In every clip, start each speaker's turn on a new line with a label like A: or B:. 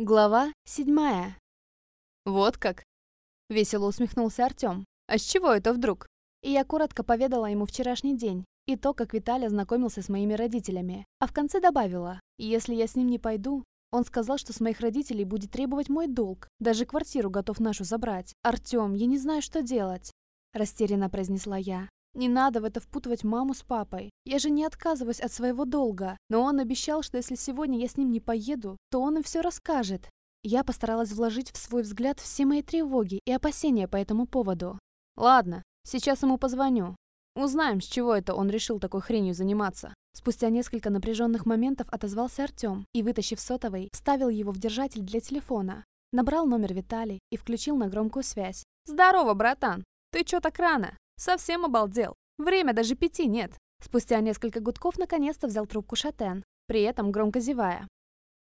A: Глава седьмая. «Вот как?» — весело усмехнулся Артём. «А с чего это вдруг?» И я коротко поведала ему вчерашний день и то, как Виталий знакомился с моими родителями. А в конце добавила, если я с ним не пойду, он сказал, что с моих родителей будет требовать мой долг. Даже квартиру готов нашу забрать. Артём, я не знаю, что делать. Растерянно произнесла я. Не надо в это впутывать маму с папой. Я же не отказываюсь от своего долга. Но он обещал, что если сегодня я с ним не поеду, то он им все расскажет. Я постаралась вложить в свой взгляд все мои тревоги и опасения по этому поводу. Ладно, сейчас ему позвоню. Узнаем, с чего это он решил такой хренью заниматься. Спустя несколько напряженных моментов отозвался Артем и, вытащив сотовый, вставил его в держатель для телефона. Набрал номер Виталий и включил на громкую связь. «Здорово, братан! Ты чё так рано?» Совсем обалдел. Время даже пяти нет. Спустя несколько гудков наконец-то взял трубку Шатен, при этом громко зевая.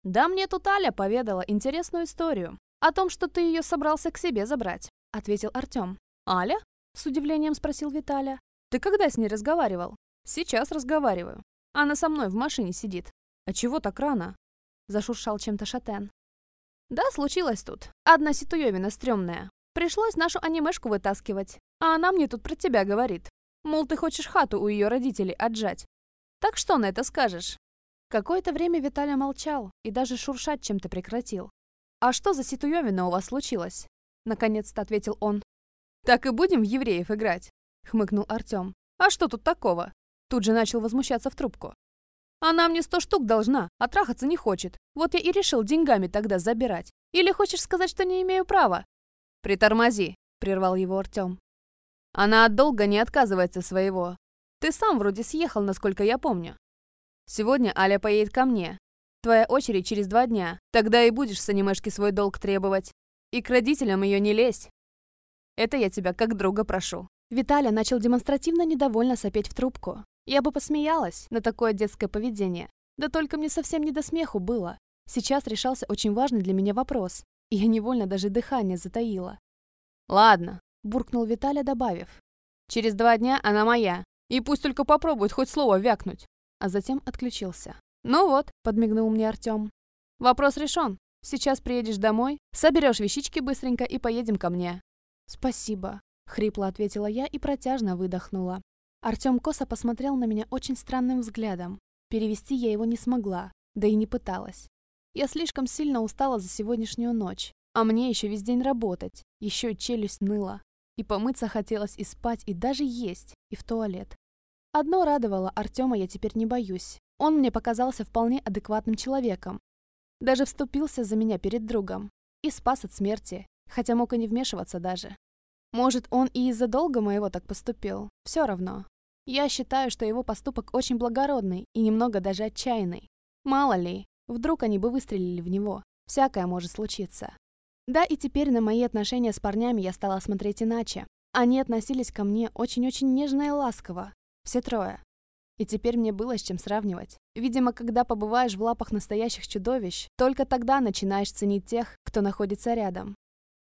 A: «Да мне тут Аля поведала интересную историю. О том, что ты ее собрался к себе забрать», — ответил Артем. «Аля?» — с удивлением спросил Виталя. «Ты когда с ней разговаривал?» «Сейчас разговариваю. Она со мной в машине сидит». «А чего так рано?» — зашуршал чем-то Шатен. «Да, случилось тут. Одна ситуевина стрёмная. Пришлось нашу анимешку вытаскивать. А она мне тут про тебя говорит. Мол, ты хочешь хату у ее родителей отжать. Так что на это скажешь?» Какое-то время Виталий молчал и даже шуршать чем-то прекратил. «А что за ситуевина у вас случилось?» Наконец-то ответил он. «Так и будем в евреев играть?» Хмыкнул Артем. «А что тут такого?» Тут же начал возмущаться в трубку. «Она мне сто штук должна, а трахаться не хочет. Вот я и решил деньгами тогда забирать. Или хочешь сказать, что не имею права?» «Притормози», — прервал его Артем. Она от долга не отказывается своего. Ты сам вроде съехал, насколько я помню. Сегодня Аля поедет ко мне. Твоя очередь через два дня. Тогда и будешь с анимешки свой долг требовать. И к родителям ее не лезь. Это я тебя как друга прошу». Виталя начал демонстративно недовольно сопеть в трубку. Я бы посмеялась на такое детское поведение. Да только мне совсем не до смеху было. Сейчас решался очень важный для меня вопрос. И я невольно даже дыхание затаила. «Ладно, буркнул Виталя, добавив. «Через два дня она моя, и пусть только попробует хоть слово вякнуть». А затем отключился. «Ну вот», — подмигнул мне Артем. «Вопрос решен. Сейчас приедешь домой, соберешь вещички быстренько и поедем ко мне». «Спасибо», — хрипло ответила я и протяжно выдохнула. Артем косо посмотрел на меня очень странным взглядом. Перевести я его не смогла, да и не пыталась. Я слишком сильно устала за сегодняшнюю ночь, а мне еще весь день работать, еще челюсть ныла. И помыться хотелось, и спать, и даже есть, и в туалет. Одно радовало, Артема я теперь не боюсь. Он мне показался вполне адекватным человеком. Даже вступился за меня перед другом. И спас от смерти, хотя мог и не вмешиваться даже. Может, он и из-за долга моего так поступил. Все равно. Я считаю, что его поступок очень благородный и немного даже отчаянный. Мало ли, вдруг они бы выстрелили в него. Всякое может случиться. Да, и теперь на мои отношения с парнями я стала смотреть иначе. Они относились ко мне очень-очень нежно и ласково. Все трое. И теперь мне было с чем сравнивать. Видимо, когда побываешь в лапах настоящих чудовищ, только тогда начинаешь ценить тех, кто находится рядом.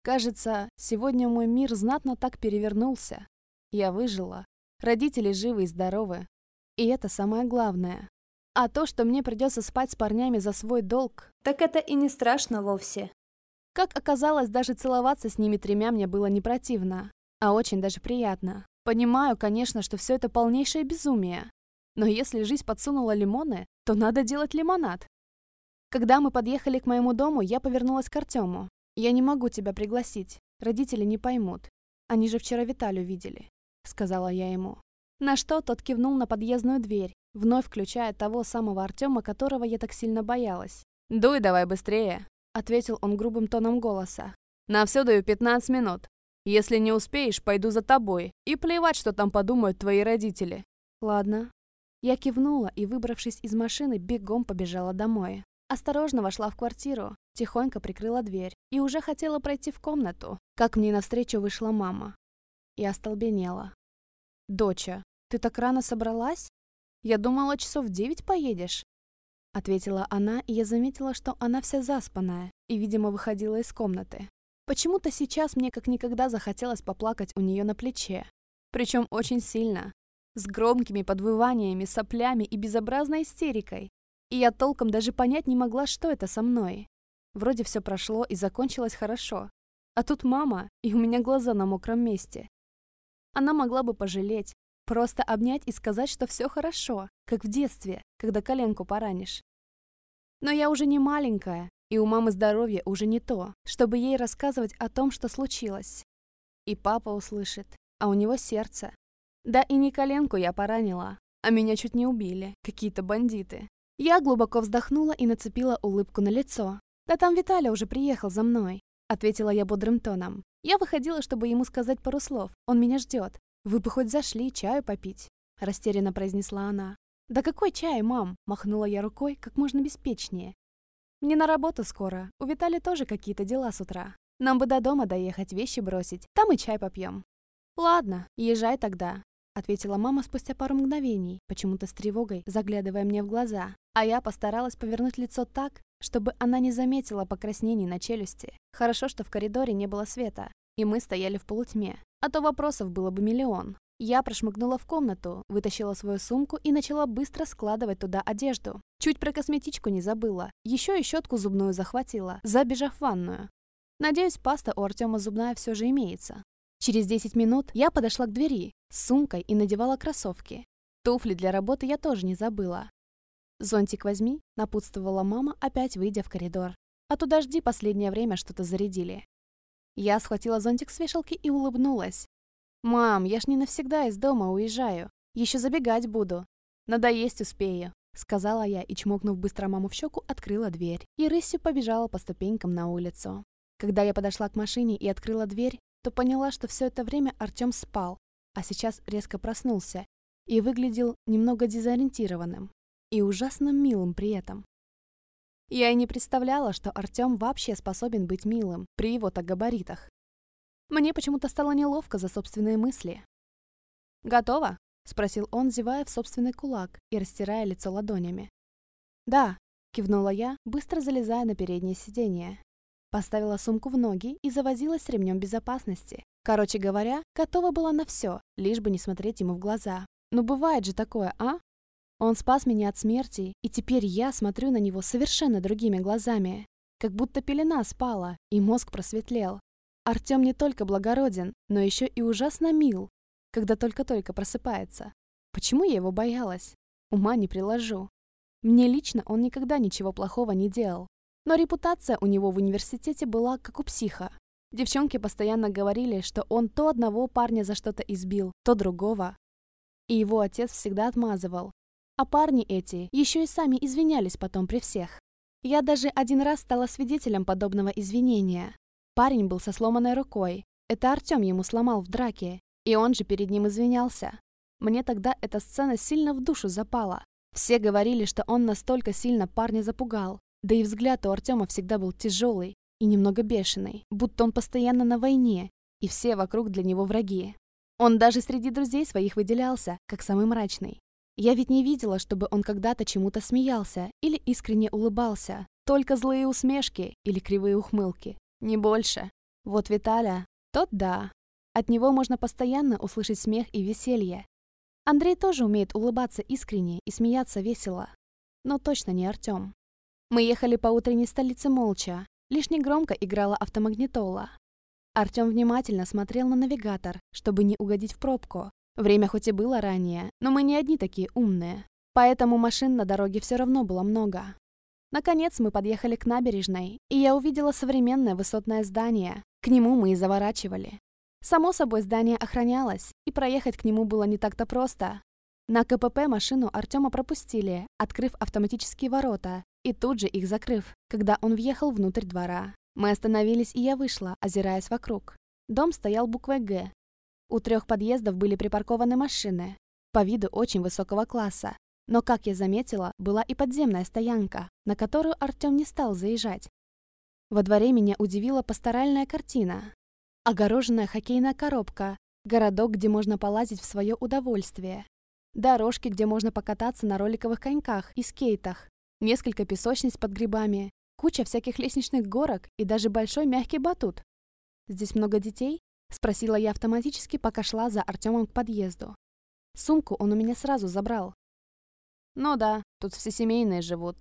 A: Кажется, сегодня мой мир знатно так перевернулся. Я выжила. Родители живы и здоровы. И это самое главное. А то, что мне придется спать с парнями за свой долг, так это и не страшно вовсе. Как оказалось, даже целоваться с ними тремя мне было не противно, а очень даже приятно. Понимаю, конечно, что все это полнейшее безумие. Но если жизнь подсунула лимоны, то надо делать лимонад. Когда мы подъехали к моему дому, я повернулась к Артему. «Я не могу тебя пригласить. Родители не поймут. Они же вчера Виталю видели», — сказала я ему. На что тот кивнул на подъездную дверь, вновь включая того самого Артема, которого я так сильно боялась. «Дуй давай быстрее», ответил он грубым тоном голоса. «На все даю 15 минут. Если не успеешь, пойду за тобой. И плевать, что там подумают твои родители». «Ладно». Я кивнула и, выбравшись из машины, бегом побежала домой. Осторожно вошла в квартиру, тихонько прикрыла дверь и уже хотела пройти в комнату, как мне навстречу вышла мама. И остолбенела. «Доча, ты так рано собралась? Я думала, часов девять поедешь ответила она, и я заметила, что она вся заспанная и, видимо, выходила из комнаты. Почему-то сейчас мне как никогда захотелось поплакать у нее на плече. Причем очень сильно. С громкими подвываниями, соплями и безобразной истерикой. И я толком даже понять не могла, что это со мной. Вроде все прошло и закончилось хорошо. А тут мама, и у меня глаза на мокром месте. Она могла бы пожалеть, просто обнять и сказать, что все хорошо, как в детстве, когда коленку поранишь. Но я уже не маленькая, и у мамы здоровье уже не то, чтобы ей рассказывать о том, что случилось. И папа услышит, а у него сердце. Да и не коленку я поранила, а меня чуть не убили, какие-то бандиты. Я глубоко вздохнула и нацепила улыбку на лицо. «Да там Виталя уже приехал за мной», — ответила я бодрым тоном. Я выходила, чтобы ему сказать пару слов. Он меня ждет. «Вы бы хоть зашли чаю попить», — растерянно произнесла она. «Да какой чай, мам?» — махнула я рукой как можно беспечнее. «Мне на работу скоро. У Витали тоже какие-то дела с утра. Нам бы до дома доехать, вещи бросить. Там и чай попьем». «Ладно, езжай тогда ответила мама спустя пару мгновений, почему-то с тревогой, заглядывая мне в глаза. А я постаралась повернуть лицо так, чтобы она не заметила покраснений на челюсти. Хорошо, что в коридоре не было света, и мы стояли в полутьме. А то вопросов было бы миллион. Я прошмыгнула в комнату, вытащила свою сумку и начала быстро складывать туда одежду. Чуть про косметичку не забыла. Еще и щетку зубную захватила, забежав в ванную. Надеюсь, паста у Артема зубная все же имеется. Через 10 минут я подошла к двери с сумкой и надевала кроссовки. Туфли для работы я тоже не забыла. «Зонтик возьми», — напутствовала мама, опять выйдя в коридор. «А то дожди последнее время что-то зарядили». Я схватила зонтик с вешалки и улыбнулась. «Мам, я ж не навсегда из дома уезжаю. Еще забегать буду. Надоесть успею», — сказала я и, чмокнув быстро маму в щеку, открыла дверь. И рысью побежала по ступенькам на улицу. Когда я подошла к машине и открыла дверь, то поняла, что все это время Артем спал, а сейчас резко проснулся и выглядел немного дезориентированным и ужасно милым при этом. Я и не представляла, что Артем вообще способен быть милым при его-то габаритах. Мне почему-то стало неловко за собственные мысли. «Готово?» — спросил он, зевая в собственный кулак и растирая лицо ладонями. «Да», — кивнула я, быстро залезая на переднее сиденье. Поставила сумку в ноги и завозилась с ремнем безопасности. Короче говоря, готова была на все, лишь бы не смотреть ему в глаза. Ну бывает же такое, а? Он спас меня от смерти, и теперь я смотрю на него совершенно другими глазами. Как будто пелена спала, и мозг просветлел. Артем не только благороден, но еще и ужасно мил, когда только-только просыпается. Почему я его боялась? Ума не приложу. Мне лично он никогда ничего плохого не делал. Но репутация у него в университете была как у психа. Девчонки постоянно говорили, что он то одного парня за что-то избил, то другого. И его отец всегда отмазывал. А парни эти еще и сами извинялись потом при всех. Я даже один раз стала свидетелем подобного извинения. Парень был со сломанной рукой. Это Артем ему сломал в драке. И он же перед ним извинялся. Мне тогда эта сцена сильно в душу запала. Все говорили, что он настолько сильно парня запугал, да и взгляд у Артема всегда был тяжелый и немного бешеный, будто он постоянно на войне, и все вокруг для него враги. Он даже среди друзей своих выделялся, как самый мрачный. Я ведь не видела, чтобы он когда-то чему-то смеялся или искренне улыбался. Только злые усмешки или кривые ухмылки. Не больше. Вот Виталя, тот да. От него можно постоянно услышать смех и веселье. Андрей тоже умеет улыбаться искренне и смеяться весело. Но точно не Артем. Мы ехали по утренней столице молча. Лишь негромко играла автомагнитола. Артем внимательно смотрел на навигатор, чтобы не угодить в пробку. Время хоть и было ранее, но мы не одни такие умные. Поэтому машин на дороге все равно было много. Наконец мы подъехали к набережной, и я увидела современное высотное здание. К нему мы и заворачивали. Само собой, здание охранялось, и проехать к нему было не так-то просто. На КПП машину Артема пропустили, открыв автоматические ворота, и тут же их закрыв, когда он въехал внутрь двора. Мы остановились, и я вышла, озираясь вокруг. Дом стоял буквой «Г». У трех подъездов были припаркованы машины, по виду очень высокого класса. Но, как я заметила, была и подземная стоянка, на которую Артем не стал заезжать. Во дворе меня удивила пасторальная картина. Огороженная хоккейная коробка, городок, где можно полазить в свое удовольствие, дорожки, где можно покататься на роликовых коньках и скейтах, несколько песочниц под грибами, куча всяких лестничных горок и даже большой мягкий батут. «Здесь много детей?» — спросила я автоматически, пока шла за Артемом к подъезду. Сумку он у меня сразу забрал. «Ну да, тут все семейные живут»,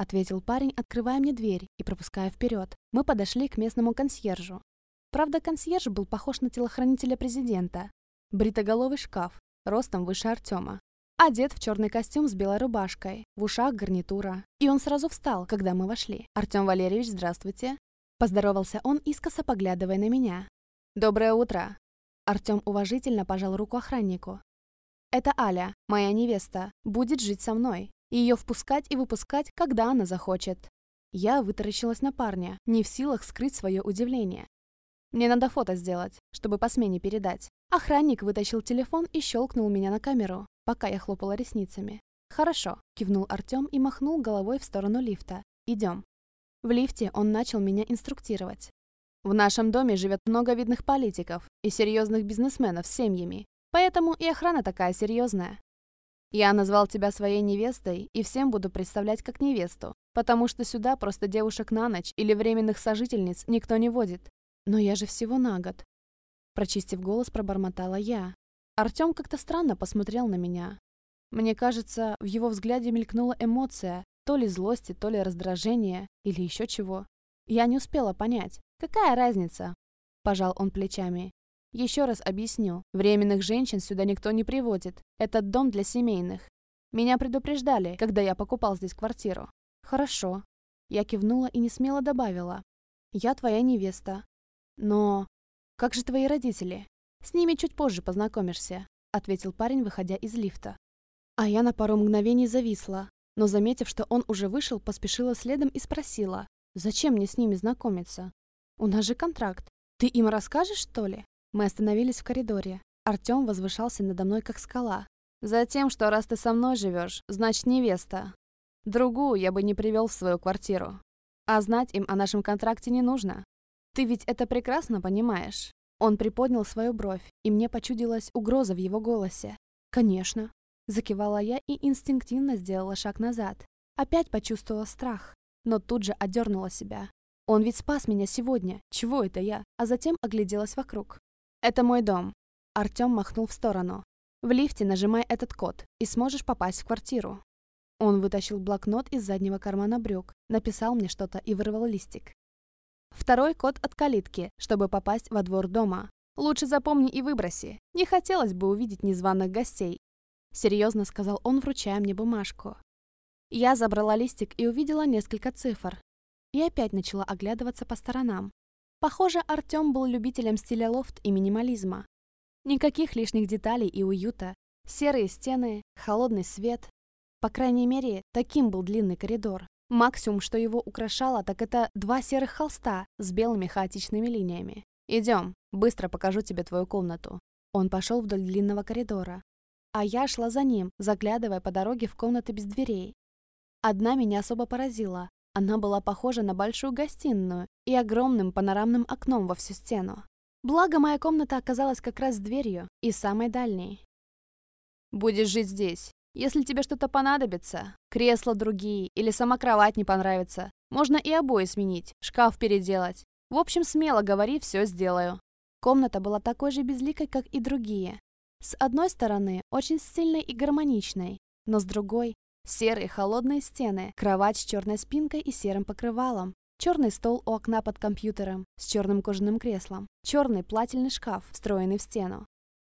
A: ответил парень, открывая мне дверь и пропуская вперед. Мы подошли к местному консьержу. Правда, консьерж был похож на телохранителя президента. Бритоголовый шкаф, ростом выше Артема. Одет в черный костюм с белой рубашкой, в ушах гарнитура. И он сразу встал, когда мы вошли. «Артем Валерьевич, здравствуйте!» Поздоровался он, искоса поглядывая на меня. «Доброе утро!» Артем уважительно пожал руку охраннику. «Это Аля, моя невеста, будет жить со мной. Ее впускать и выпускать, когда она захочет». Я вытаращилась на парня, не в силах скрыть свое удивление. «Мне надо фото сделать, чтобы по смене передать». Охранник вытащил телефон и щелкнул меня на камеру, пока я хлопала ресницами. «Хорошо», — кивнул Артем и махнул головой в сторону лифта. «Идем». В лифте он начал меня инструктировать. В нашем доме живет много видных политиков и серьезных бизнесменов с семьями, поэтому и охрана такая серьезная. Я назвал тебя своей невестой и всем буду представлять как невесту, потому что сюда просто девушек на ночь или временных сожительниц никто не водит. Но я же всего на год. Прочистив голос, пробормотала я. Артем как-то странно посмотрел на меня. Мне кажется, в его взгляде мелькнула эмоция, то ли злости, то ли раздражения, или еще чего. Я не успела понять. Какая разница? Пожал он плечами. Еще раз объясню. Временных женщин сюда никто не приводит. Этот дом для семейных. Меня предупреждали, когда я покупал здесь квартиру. Хорошо. Я кивнула и не смело добавила. Я твоя невеста. Но... Как же твои родители? С ними чуть позже познакомишься, ответил парень, выходя из лифта. А я на пару мгновений зависла, но, заметив, что он уже вышел, поспешила следом и спросила, «Зачем мне с ними знакомиться? У нас же контракт. Ты им расскажешь, что ли?» Мы остановились в коридоре. Артем возвышался надо мной, как скала. «Затем, что раз ты со мной живешь, значит невеста. Другую я бы не привел в свою квартиру. А знать им о нашем контракте не нужно. Ты ведь это прекрасно понимаешь». Он приподнял свою бровь, и мне почудилась угроза в его голосе. «Конечно». Закивала я и инстинктивно сделала шаг назад. Опять почувствовала страх, но тут же одернула себя. Он ведь спас меня сегодня. Чего это я? А затем огляделась вокруг. «Это мой дом». Артем махнул в сторону. «В лифте нажимай этот код, и сможешь попасть в квартиру». Он вытащил блокнот из заднего кармана брюк, написал мне что-то и вырвал листик. Второй код от калитки, чтобы попасть во двор дома. Лучше запомни и выброси. Не хотелось бы увидеть незваных гостей, Серьезно сказал он, вручая мне бумажку. Я забрала листик и увидела несколько цифр. И опять начала оглядываться по сторонам. Похоже, Артем был любителем стиля лофт и минимализма. Никаких лишних деталей и уюта. Серые стены, холодный свет. По крайней мере, таким был длинный коридор. Максимум, что его украшало, так это два серых холста с белыми хаотичными линиями. «Идем, быстро покажу тебе твою комнату». Он пошел вдоль длинного коридора, а я шла за ним, заглядывая по дороге в комнаты без дверей. Одна меня особо поразила. Она была похожа на большую гостиную и огромным панорамным окном во всю стену. Благо, моя комната оказалась как раз дверью и самой дальней. «Будешь жить здесь. Если тебе что-то понадобится, кресла другие или сама кровать не понравится, можно и обои сменить, шкаф переделать. В общем, смело говори, все сделаю». Комната была такой же безликой, как и другие, с одной стороны, очень стильной и гармоничной, но с другой — серые холодные стены, кровать с черной спинкой и серым покрывалом, черный стол у окна под компьютером с черным кожаным креслом, черный плательный шкаф, встроенный в стену,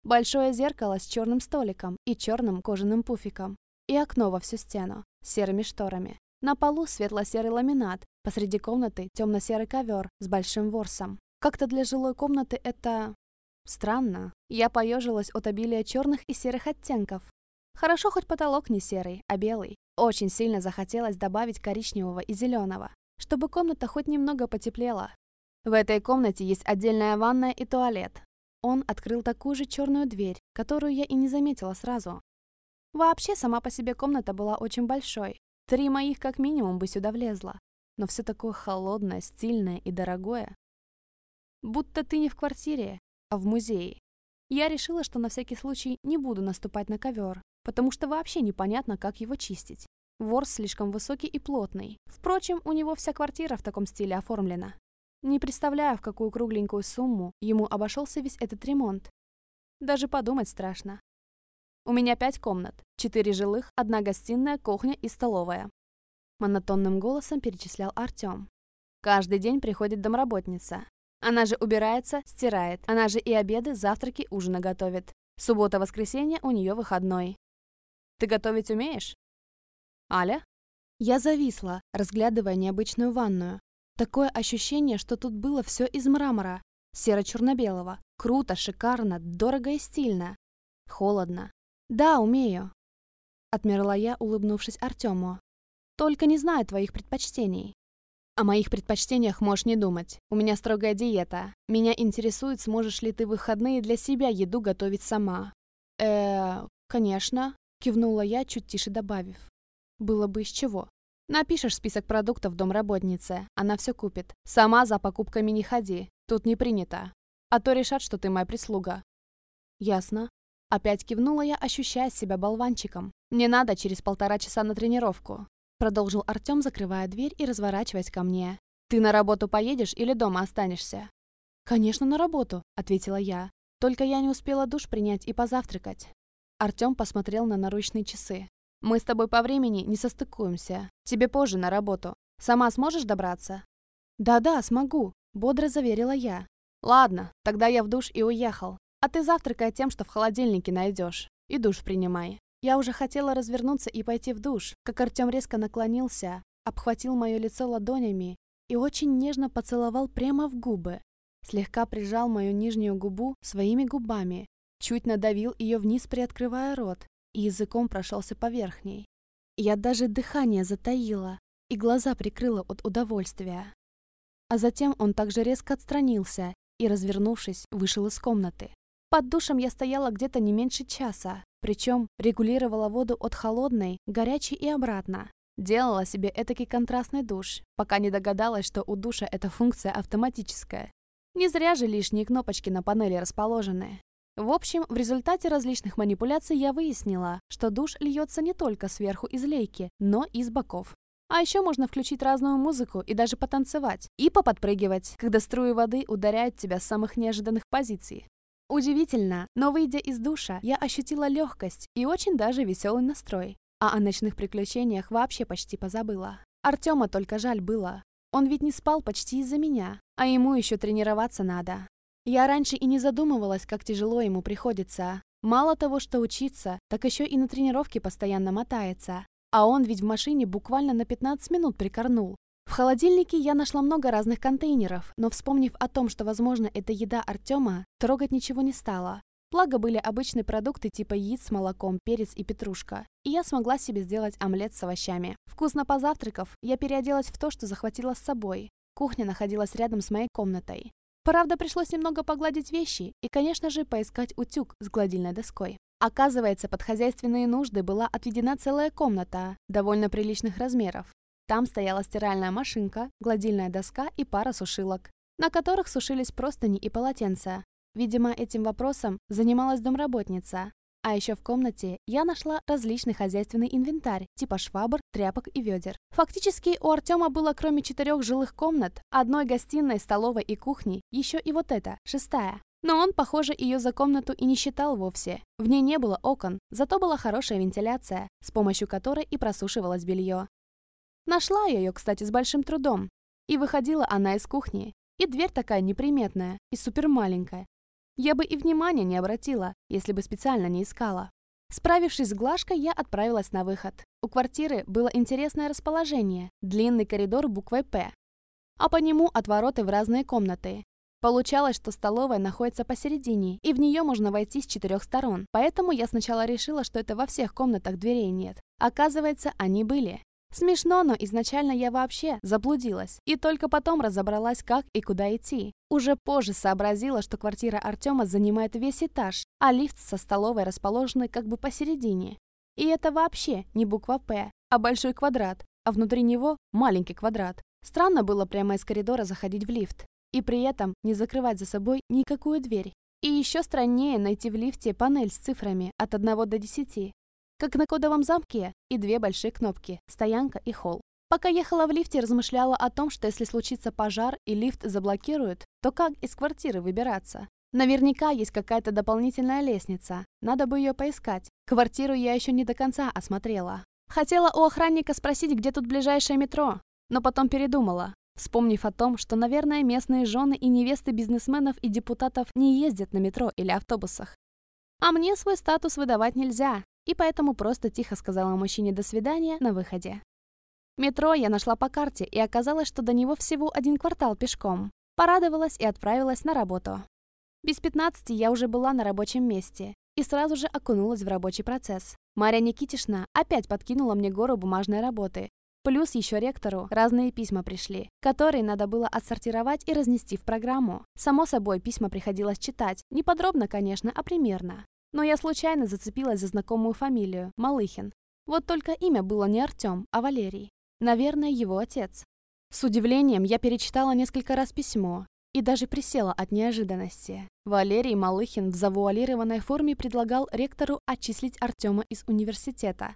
A: большое зеркало с черным столиком и черным кожаным пуфиком, и окно во всю стену с серыми шторами. На полу светло-серый ламинат, посреди комнаты темно-серый ковер с большим ворсом. Как-то для жилой комнаты это Странно. Я поежилась от обилия черных и серых оттенков. Хорошо, хоть потолок не серый, а белый. Очень сильно захотелось добавить коричневого и зеленого, чтобы комната хоть немного потеплела. В этой комнате есть отдельная ванная и туалет. Он открыл такую же черную дверь, которую я и не заметила сразу. Вообще, сама по себе комната была очень большой. Три моих как минимум бы сюда влезло. Но все такое холодное, стильное и дорогое. Будто ты не в квартире, а в музее. Я решила, что на всякий случай не буду наступать на ковер, потому что вообще непонятно, как его чистить. Ворс слишком высокий и плотный. Впрочем, у него вся квартира в таком стиле оформлена. Не представляю, в какую кругленькую сумму ему обошелся весь этот ремонт. Даже подумать страшно. У меня пять комнат. Четыре жилых, одна гостиная, кухня и столовая. монотонным голосом перечислял Артем. Каждый день приходит домработница. Она же убирается, стирает. Она же и обеды, завтраки, ужины готовит. Суббота-воскресенье у нее выходной. Ты готовить умеешь? Аля? Я зависла, разглядывая необычную ванную. Такое ощущение, что тут было все из мрамора. Серо-черно-белого. Круто, шикарно, дорого и стильно. Холодно. Да, умею. Отмерла я, улыбнувшись Артему. Только не знаю твоих предпочтений. О моих предпочтениях можешь не думать. У меня строгая диета. Меня интересует, сможешь ли ты в выходные для себя еду готовить сама. э конечно, кивнула я, чуть тише добавив. Было бы из чего. Напишешь список продуктов домработнице, она все купит. Сама за покупками не ходи, тут не принято. А то решат, что ты моя прислуга. Ясно. Опять кивнула я, ощущая себя болванчиком. Мне надо через полтора часа на тренировку. Продолжил Артем, закрывая дверь и разворачиваясь ко мне. «Ты на работу поедешь или дома останешься?» «Конечно, на работу», — ответила я. «Только я не успела душ принять и позавтракать». Артем посмотрел на наручные часы. «Мы с тобой по времени не состыкуемся. Тебе позже на работу. Сама сможешь добраться?» «Да-да, смогу», — бодро заверила я. «Ладно, тогда я в душ и уехал. А ты завтракай тем, что в холодильнике найдешь. И душ принимай». Я уже хотела развернуться и пойти в душ, как Артем резко наклонился, обхватил мое лицо ладонями и очень нежно поцеловал прямо в губы. Слегка прижал мою нижнюю губу своими губами, чуть надавил ее вниз, приоткрывая рот, и языком прошелся по верхней. Я даже дыхание затаила и глаза прикрыла от удовольствия. А затем он также резко отстранился и, развернувшись, вышел из комнаты. Под душем я стояла где-то не меньше часа, причем регулировала воду от холодной, горячей и обратно. Делала себе этакий контрастный душ, пока не догадалась, что у душа эта функция автоматическая. Не зря же лишние кнопочки на панели расположены. В общем, в результате различных манипуляций я выяснила, что душ льется не только сверху из лейки, но и с боков. А еще можно включить разную музыку и даже потанцевать, и поподпрыгивать, когда струи воды ударяют тебя с самых неожиданных позиций. Удивительно, но выйдя из душа, я ощутила легкость и очень даже веселый настрой. А о ночных приключениях вообще почти позабыла. Артема только жаль было. Он ведь не спал почти из-за меня, а ему еще тренироваться надо. Я раньше и не задумывалась, как тяжело ему приходится. Мало того, что учиться, так еще и на тренировке постоянно мотается. А он ведь в машине буквально на 15 минут прикорнул. В холодильнике я нашла много разных контейнеров, но вспомнив о том, что, возможно, это еда Артема, трогать ничего не стала. Благо были обычные продукты типа яиц с молоком, перец и петрушка. И я смогла себе сделать омлет с овощами. Вкусно позавтракав, я переоделась в то, что захватила с собой. Кухня находилась рядом с моей комнатой. Правда, пришлось немного погладить вещи и, конечно же, поискать утюг с гладильной доской. Оказывается, под хозяйственные нужды была отведена целая комната, довольно приличных размеров. Там стояла стиральная машинка, гладильная доска и пара сушилок, на которых сушились простыни и полотенца. Видимо, этим вопросом занималась домработница. А еще в комнате я нашла различный хозяйственный инвентарь, типа швабр, тряпок и ведер. Фактически у Артема было кроме четырех жилых комнат, одной гостиной, столовой и кухни, еще и вот эта, шестая. Но он, похоже, ее за комнату и не считал вовсе. В ней не было окон, зато была хорошая вентиляция, с помощью которой и просушивалось белье. Нашла я ее, кстати, с большим трудом. И выходила она из кухни. И дверь такая неприметная и супер маленькая. Я бы и внимания не обратила, если бы специально не искала. Справившись с Глашкой, я отправилась на выход. У квартиры было интересное расположение, длинный коридор буквой «П», а по нему отвороты в разные комнаты. Получалось, что столовая находится посередине, и в нее можно войти с четырех сторон. Поэтому я сначала решила, что это во всех комнатах дверей нет. Оказывается, они были. Смешно, но изначально я вообще заблудилась. И только потом разобралась, как и куда идти. Уже позже сообразила, что квартира Артема занимает весь этаж, а лифт со столовой расположены как бы посередине. И это вообще не буква «П», а большой квадрат, а внутри него маленький квадрат. Странно было прямо из коридора заходить в лифт. И при этом не закрывать за собой никакую дверь. И еще страннее найти в лифте панель с цифрами от 1 до 10 как на кодовом замке, и две большие кнопки – стоянка и холл. Пока ехала в лифте, размышляла о том, что если случится пожар и лифт заблокируют, то как из квартиры выбираться? Наверняка есть какая-то дополнительная лестница, надо бы ее поискать. Квартиру я еще не до конца осмотрела. Хотела у охранника спросить, где тут ближайшее метро, но потом передумала, вспомнив о том, что, наверное, местные жены и невесты бизнесменов и депутатов не ездят на метро или автобусах. А мне свой статус выдавать нельзя, и поэтому просто тихо сказала мужчине «до свидания» на выходе. Метро я нашла по карте, и оказалось, что до него всего один квартал пешком. Порадовалась и отправилась на работу. Без 15 я уже была на рабочем месте и сразу же окунулась в рабочий процесс. Марья Никитишна опять подкинула мне гору бумажной работы. Плюс еще ректору разные письма пришли, которые надо было отсортировать и разнести в программу. Само собой, письма приходилось читать. Не подробно, конечно, а примерно. Но я случайно зацепилась за знакомую фамилию – Малыхин. Вот только имя было не Артем, а Валерий. Наверное, его отец. С удивлением я перечитала несколько раз письмо и даже присела от неожиданности. Валерий Малыхин в завуалированной форме предлагал ректору отчислить Артема из университета.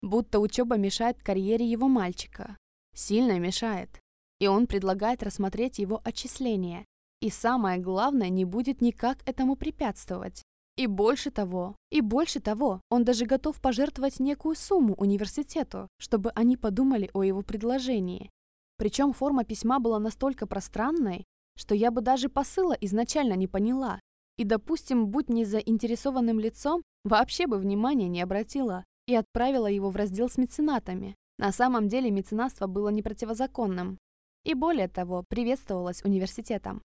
A: Будто учеба мешает карьере его мальчика. Сильно мешает. И он предлагает рассмотреть его отчисление. И самое главное, не будет никак этому препятствовать. И больше того, и больше того, он даже готов пожертвовать некую сумму университету, чтобы они подумали о его предложении. Причем форма письма была настолько пространной, что я бы даже посыла изначально не поняла. И, допустим, будь не заинтересованным лицом, вообще бы внимания не обратила и отправила его в раздел с меценатами. На самом деле меценатство было не противозаконным. И более того, приветствовалось университетом.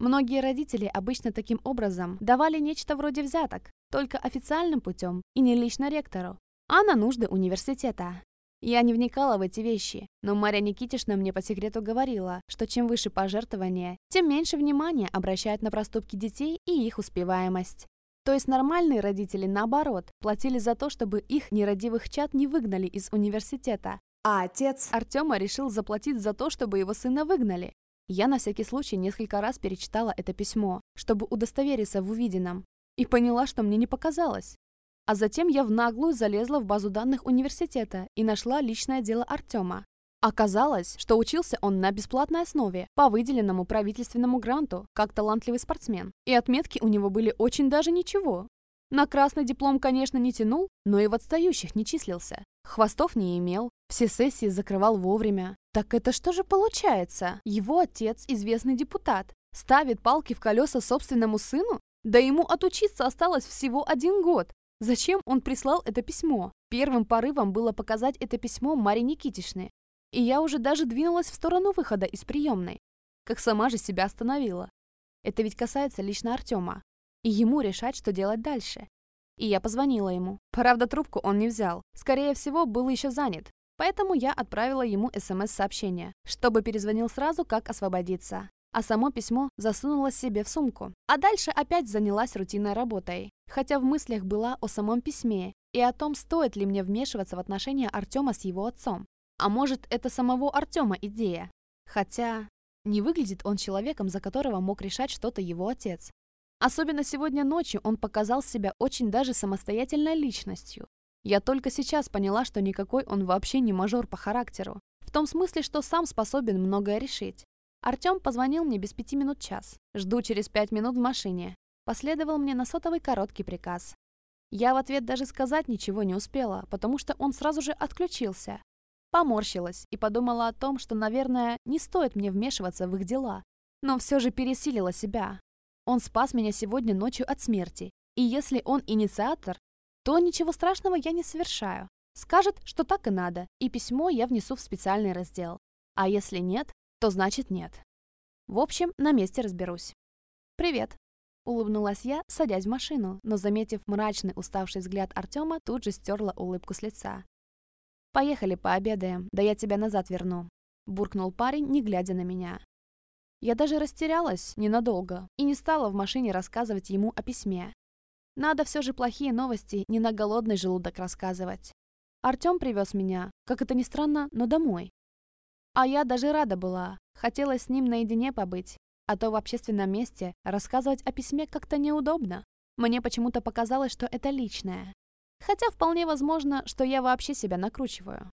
A: Многие родители обычно таким образом давали нечто вроде взяток, только официальным путем и не лично ректору, а на нужды университета. Я не вникала в эти вещи, но Марья Никитишна мне по секрету говорила, что чем выше пожертвования, тем меньше внимания обращают на проступки детей и их успеваемость. То есть нормальные родители, наоборот, платили за то, чтобы их нерадивых чад не выгнали из университета. А отец Артема решил заплатить за то, чтобы его сына выгнали. Я на всякий случай несколько раз перечитала это письмо, чтобы удостовериться в увиденном, и поняла, что мне не показалось. А затем я в наглую залезла в базу данных университета и нашла личное дело Артема. Оказалось, что учился он на бесплатной основе, по выделенному правительственному гранту, как талантливый спортсмен. И отметки у него были очень даже ничего. На красный диплом, конечно, не тянул, но и в отстающих не числился. Хвостов не имел, все сессии закрывал вовремя. Так это что же получается? Его отец, известный депутат, ставит палки в колеса собственному сыну? Да ему отучиться осталось всего один год. Зачем он прислал это письмо? Первым порывом было показать это письмо Маре Никитишне. И я уже даже двинулась в сторону выхода из приемной. Как сама же себя остановила. Это ведь касается лично Артема и ему решать, что делать дальше. И я позвонила ему. Правда, трубку он не взял. Скорее всего, был еще занят. Поэтому я отправила ему СМС-сообщение, чтобы перезвонил сразу, как освободиться. А само письмо засунула себе в сумку. А дальше опять занялась рутинной работой. Хотя в мыслях была о самом письме и о том, стоит ли мне вмешиваться в отношения Артема с его отцом. А может, это самого Артема идея. Хотя не выглядит он человеком, за которого мог решать что-то его отец. Особенно сегодня ночью он показал себя очень даже самостоятельной личностью. Я только сейчас поняла, что никакой он вообще не мажор по характеру. В том смысле, что сам способен многое решить. Артем позвонил мне без пяти минут час. Жду через пять минут в машине. Последовал мне на сотовый короткий приказ. Я в ответ даже сказать ничего не успела, потому что он сразу же отключился. Поморщилась и подумала о том, что, наверное, не стоит мне вмешиваться в их дела. Но все же пересилила себя. Он спас меня сегодня ночью от смерти. И если он инициатор, то ничего страшного я не совершаю. Скажет, что так и надо, и письмо я внесу в специальный раздел. А если нет, то значит нет. В общем, на месте разберусь. «Привет», — улыбнулась я, садясь в машину, но, заметив мрачный уставший взгляд Артема, тут же стерла улыбку с лица. «Поехали пообедаем, да я тебя назад верну», — буркнул парень, не глядя на меня. Я даже растерялась ненадолго и не стала в машине рассказывать ему о письме. Надо все же плохие новости не на голодный желудок рассказывать. Артем привез меня, как это ни странно, но домой. А я даже рада была, хотела с ним наедине побыть, а то в общественном месте рассказывать о письме как-то неудобно. Мне почему-то показалось, что это личное. Хотя вполне возможно, что я вообще себя накручиваю.